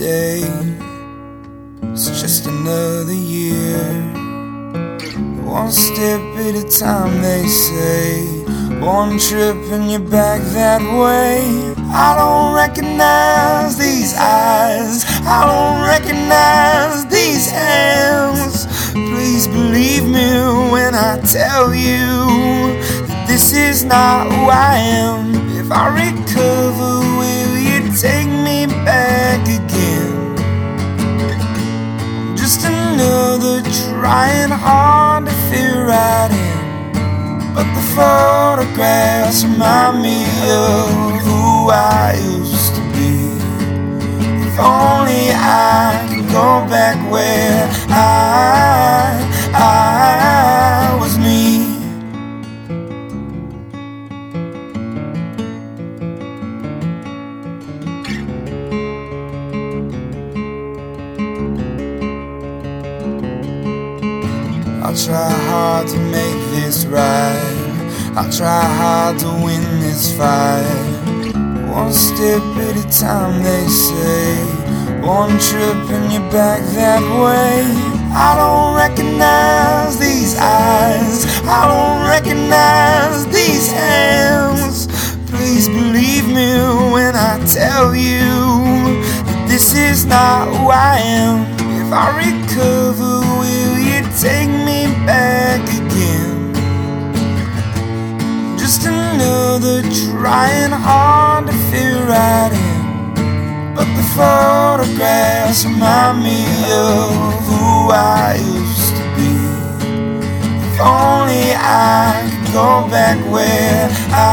day. It's just another year. One step at a time, they say. One trip and you're back that way. I don't recognize these eyes. I don't recognize these hands. Please believe me when I tell you that this is not who I am. If I recover, take me back again? I'm just another trying hard to fit right in. But the photographs remind me of who I used to be. If only I I'll try hard to make this right. I'll try hard to win this fight. One step at a time, they say. One trip and you're back that way. I don't recognize these eyes. I don't recognize these hands. Please believe me when I tell you that this is not who I am. If I recover, will you take me trying hard to fit right in. But the photographs remind me of who I used to be. If only I could go back where I,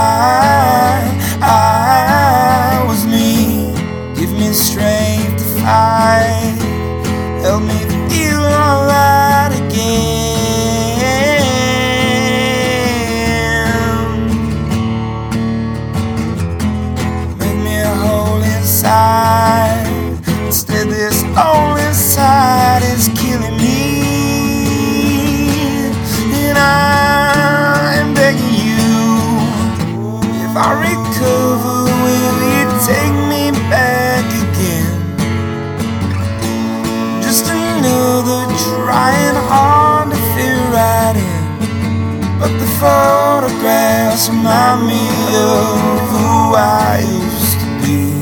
if I recover, will you take me back again? Just another trying hard to fit right in. But the photographs remind me of who I used to be.